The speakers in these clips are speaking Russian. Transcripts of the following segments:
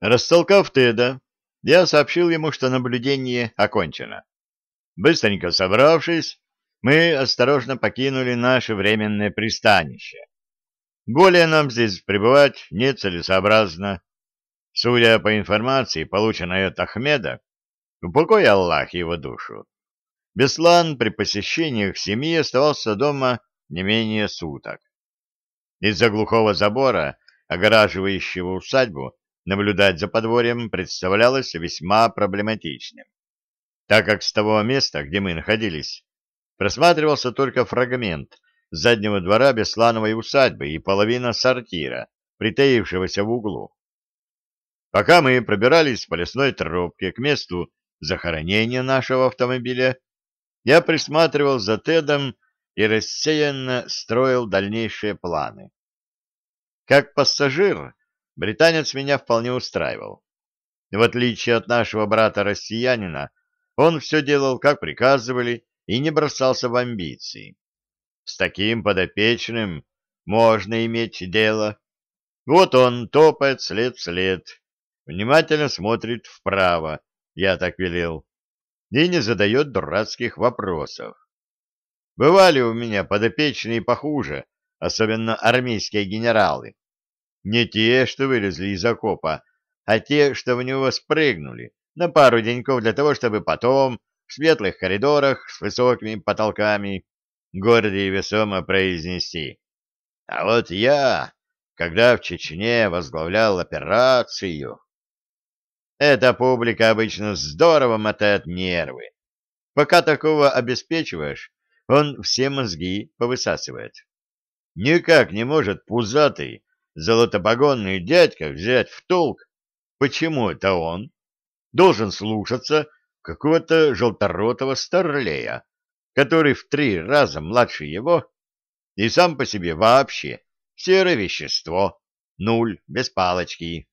Растолкав Теда, я сообщил ему, что наблюдение окончено. Быстренько собравшись, мы осторожно покинули наше временное пристанище. Более нам здесь пребывать нецелесообразно. Судя по информации, полученной от Ахмеда, упокой Аллах его душу, Беслан при посещениях семьи оставался дома не менее суток. Из-за глухого забора, огораживающего усадьбу, наблюдать за подворьем представлялось весьма проблематичным, так как с того места, где мы находились, просматривался только фрагмент заднего двора Беслановой усадьбы и половина сортира, притаившегося в углу. Пока мы пробирались по лесной тропке к месту захоронения нашего автомобиля, я присматривал за Тедом и рассеянно строил дальнейшие планы. Как пассажир, британец меня вполне устраивал. В отличие от нашего брата-россиянина, он все делал, как приказывали, и не бросался в амбиции. С таким подопечным можно иметь дело. Вот он топает след в след, внимательно смотрит вправо, я так велел, и не задает дурацких вопросов. Бывали у меня подопечные похуже, особенно армейские генералы. Не те, что вылезли из окопа, а те, что в него спрыгнули на пару деньков для того, чтобы потом в светлых коридорах с высокими потолками гордо и весомо произнести. А вот я, когда в Чечне возглавлял операцию... Эта публика обычно здорово мотает нервы. Пока такого обеспечиваешь, он все мозги повысасывает. Никак не может пузатый, золотопогонный дядька взять в толк, почему это он должен слушаться какого-то желторотого старлея, который в три раза младше его и сам по себе вообще серое вещество, нуль, без палочки.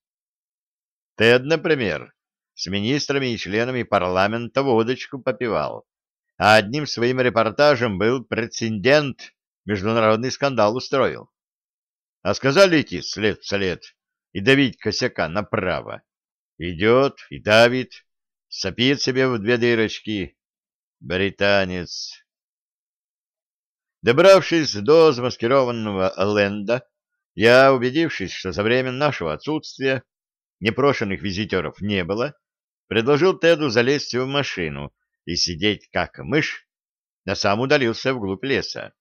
Тед, например, с министрами и членами парламента водочку попивал, а одним своим репортажем был прецедент, международный скандал устроил. А сказали идти след в след и давить косяка направо. Идет и давит, сопит себе в две дырочки. Британец. Добравшись до замаскированного ленда, я, убедившись, что за время нашего отсутствия непрошенных визитеров не было, предложил Теду залезть в машину и сидеть как мышь, а сам удалился вглубь леса.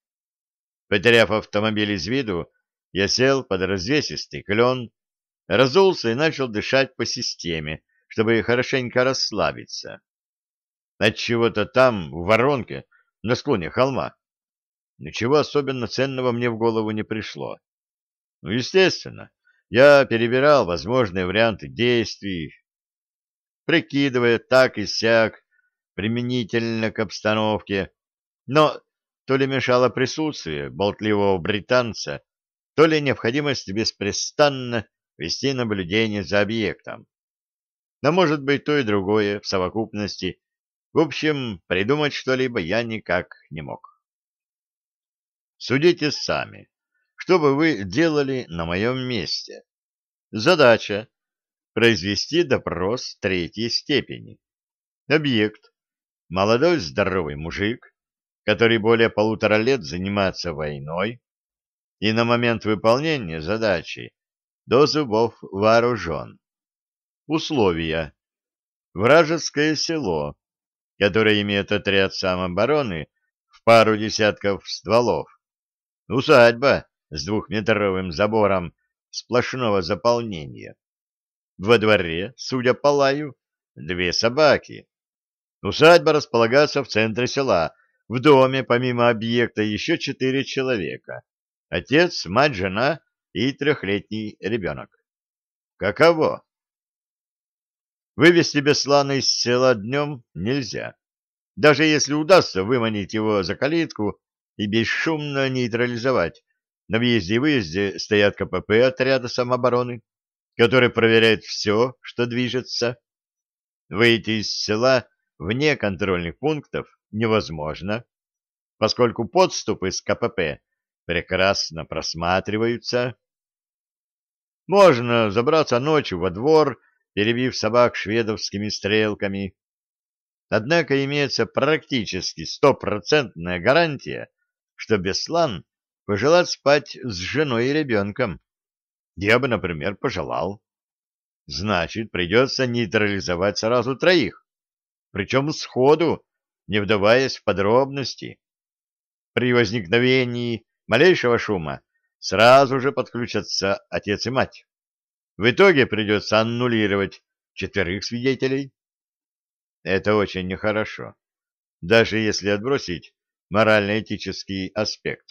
Потеряв автомобиль из виду, я сел под развесистый клен, разулся и начал дышать по системе, чтобы хорошенько расслабиться. От чего-то там, в воронке, на склоне холма, ничего особенно ценного мне в голову не пришло. Ну, естественно, я перебирал возможные варианты действий, прикидывая так и сяк, применительно к обстановке, но то ли мешало присутствие болтливого британца, то ли необходимость беспрестанно вести наблюдение за объектом. Но может быть то и другое в совокупности. В общем, придумать что-либо я никак не мог. Судите сами. Что бы вы делали на моем месте? Задача – произвести допрос третьей степени. Объект – молодой здоровый мужик, который более полутора лет занимается войной и на момент выполнения задачи до зубов вооружен. Условия. Вражеское село, которое имеет отряд самообороны в пару десятков стволов. Усадьба с двухметровым забором сплошного заполнения. Во дворе, судя по лаю, две собаки. Усадьба располагается в центре села. В доме, помимо объекта, еще четыре человека. Отец, мать, жена и трехлетний ребенок. Каково? Вывести Беслана из села днем нельзя. Даже если удастся выманить его за калитку и бесшумно нейтрализовать, на въезде и выезде стоят КПП отряда самообороны, который проверяет все, что движется. Выйти из села вне контрольных пунктов невозможно, поскольку подступы с КПП прекрасно просматриваются. Можно забраться ночью во двор перебив собак шведовскими стрелками. Однако имеется практически стопроцентная гарантия, что Беслан пожелает спать с женой и ребенком. Я бы, например, пожелал. Значит, придется нейтрализовать сразу троих, причем сходу, не вдаваясь в подробности. При возникновении малейшего шума сразу же подключатся отец и мать. В итоге придется аннулировать четверых свидетелей. Это очень нехорошо, даже если отбросить морально-этический аспект.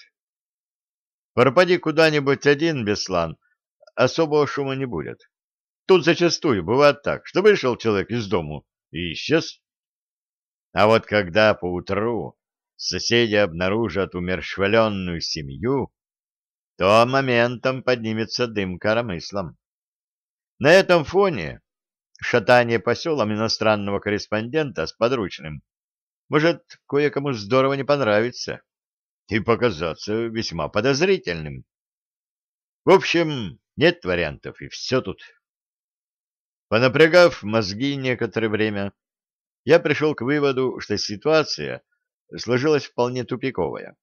Пропади куда-нибудь один Беслан, особого шума не будет. Тут зачастую бывает так, что вышел человек из дому и исчез. А вот когда поутру соседи обнаружат умершвленную семью, то моментом поднимется дым коромыслом. На этом фоне шатание по селам иностранного корреспондента с подручным может кое-кому здорово не понравиться и показаться весьма подозрительным. В общем, нет вариантов, и все тут. Понапрягав мозги некоторое время, я пришел к выводу, что ситуация сложилась вполне тупиковая.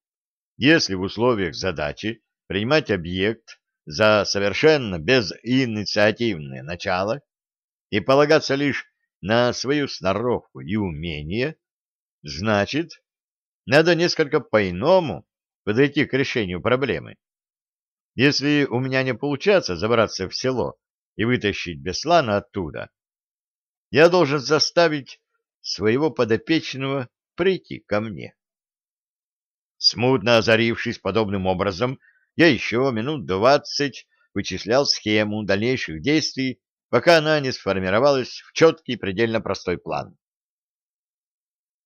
Если в условиях задачи принимать объект за совершенно безинициативное начало и полагаться лишь на свою сноровку и умение, значит, надо несколько по-иному подойти к решению проблемы. Если у меня не получается забраться в село и вытащить Беслана оттуда, я должен заставить своего подопечного прийти ко мне. Смутно озарившись подобным образом, я еще минут двадцать вычислял схему дальнейших действий, пока она не сформировалась в четкий предельно простой план.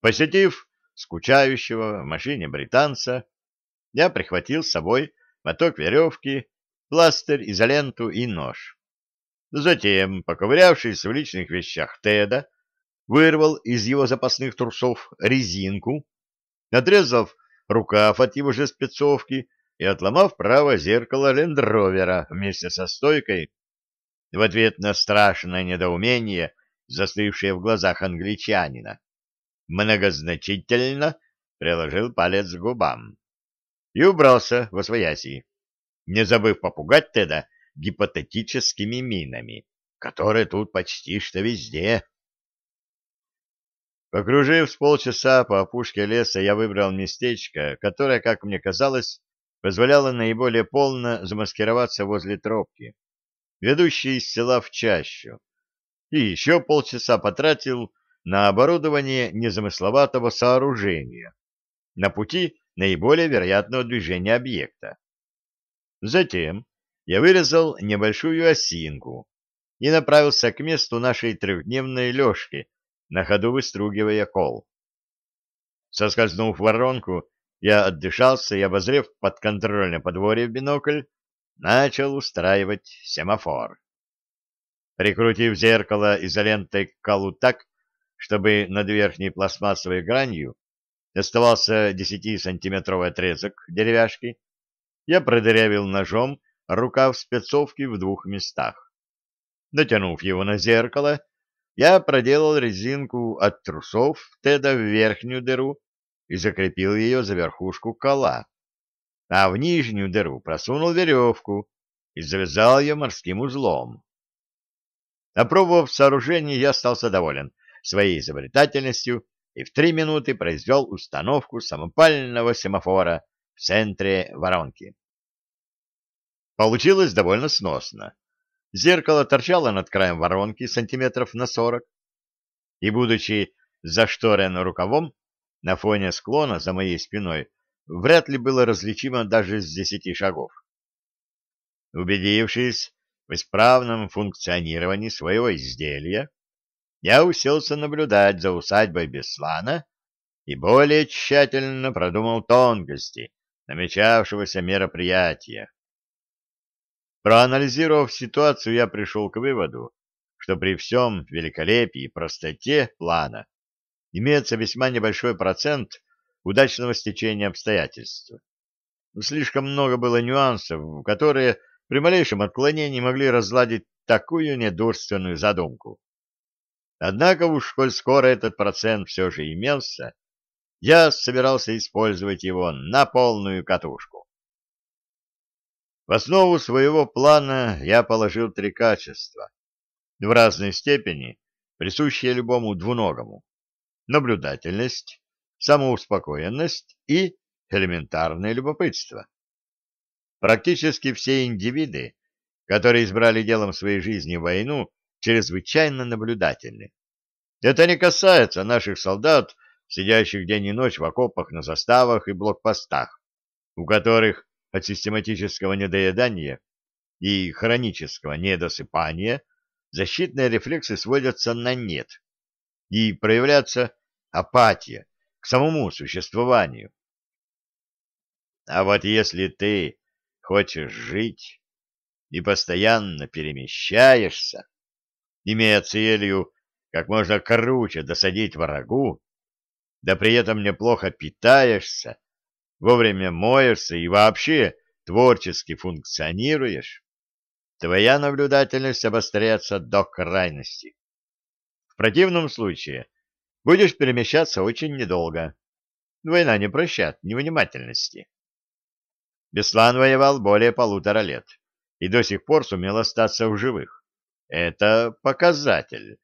Посетив скучающего в машине британца, я прихватил с собой моток веревки, пластырь, изоленту и нож. Затем, поковырявшись в личных вещах Теда, вырвал из его запасных трусов резинку, отрезав рукав от его же спецовки и отломав правое зеркало лендровера вместе со стойкой, в ответ на страшное недоумение, застывшее в глазах англичанина, многозначительно приложил палец к губам и убрался во свояси, не забыв попугать Теда гипотетическими минами, которые тут почти что везде. Покружив с полчаса по опушке леса, я выбрал местечко, которое, как мне казалось, позволяло наиболее полно замаскироваться возле тропки, ведущей из села в чащу, и еще полчаса потратил на оборудование незамысловатого сооружения на пути наиболее вероятного движения объекта. Затем я вырезал небольшую осинку и направился к месту нашей трехдневной лёжки, на ходу выстругивая кол. Соскользнув воронку, я отдышался и, обозрев подконтрольное подворье в бинокль, начал устраивать семафор. Прикрутив зеркало изолентой к колу так, чтобы над верхней пластмассовой гранью оставался 10-сантиметровый отрезок деревяшки, я продырявил ножом рукав спецовки в двух местах. Натянув его на зеркало, я проделал резинку от трусов Теда в верхнюю дыру и закрепил ее за верхушку кола, а в нижнюю дыру просунул веревку и завязал ее морским узлом. Опробовав сооружение, я остался доволен своей изобретательностью и в три минуты произвел установку самопального семафора в центре воронки. Получилось довольно сносно. Зеркало торчало над краем воронки сантиметров на сорок, и, будучи зашторено рукавом, на фоне склона за моей спиной вряд ли было различимо даже с десяти шагов. Убедившись в исправном функционировании своего изделия, я уселся наблюдать за усадьбой Беслана и более тщательно продумал тонкости намечавшегося мероприятия. Проанализировав ситуацию, я пришел к выводу, что при всем великолепии и простоте плана имеется весьма небольшой процент удачного стечения обстоятельств. Слишком много было нюансов, которые при малейшем отклонении могли разладить такую недурственную задумку. Однако уж, коль скоро этот процент все же имелся, я собирался использовать его на полную катушку. В основу своего плана я положил три качества, в разной степени присущие любому двуногому. Наблюдательность, самоуспокоенность и элементарное любопытство. Практически все индивиды, которые избрали делом своей жизни войну, чрезвычайно наблюдательны. Это не касается наших солдат, сидящих день и ночь в окопах на заставах и блокпостах, у которых от систематического недоедания и хронического недосыпания защитные рефлексы сводятся на нет, и проявляется апатия к самому существованию. А вот если ты хочешь жить и постоянно перемещаешься, имея целью как можно круче досадить врагу, да при этом неплохо питаешься, вовремя моешься и вообще творчески функционируешь, твоя наблюдательность обостряется до крайности. В противном случае будешь перемещаться очень недолго. Война не прощает невнимательности. Беслан воевал более полутора лет и до сих пор сумел остаться в живых. Это показатель.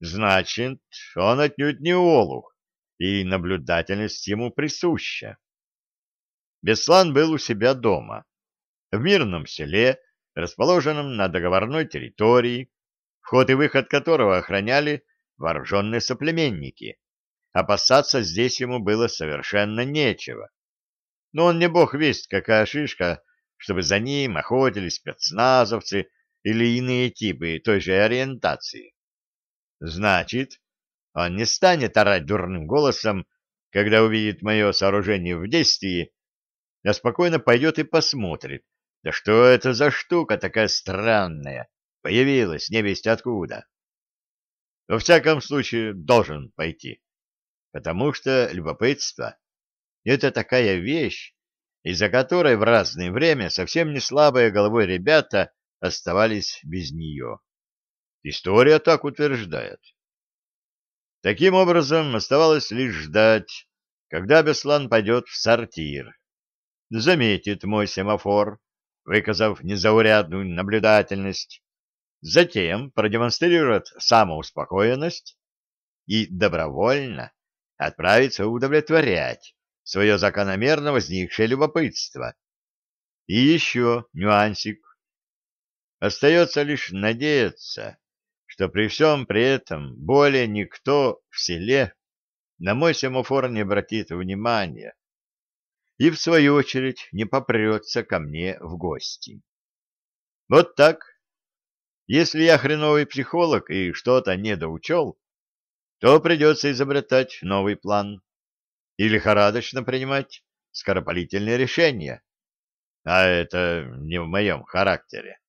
Значит, он отнюдь не олух, и наблюдательность ему присуща. Беслан был у себя дома, в мирном селе, расположенном на договорной территории, вход и выход которого охраняли вооруженные соплеменники. Опасаться здесь ему было совершенно нечего. Но он не бог весть, какая шишка, чтобы за ним охотились спецназовцы или иные типы той же ориентации. Значит, он не станет орать дурным голосом, когда увидит мое сооружение в действии, а спокойно пойдет и посмотрит, да что это за штука такая странная, появилась невесть откуда. Во всяком случае, должен пойти, потому что любопытство — это такая вещь, из-за которой в разное время совсем не слабые головой ребята оставались без нее. История так утверждает. Таким образом, оставалось лишь ждать, когда Беслан пойдет в сортир. Заметит мой семафор, выказав незаурядную наблюдательность, затем продемонстрирует самоуспокоенность и добровольно отправится удовлетворять свое закономерно возникшее любопытство. И еще нюансик. Остается лишь надеяться, что при всем при этом более никто в селе на мой семафор не обратит внимания и, в свою очередь, не попрется ко мне в гости. Вот так. Если я хреновый психолог и что-то недоучел, то придется изобретать новый план и лихорадочно принимать скоропалительные решения. А это не в моем характере.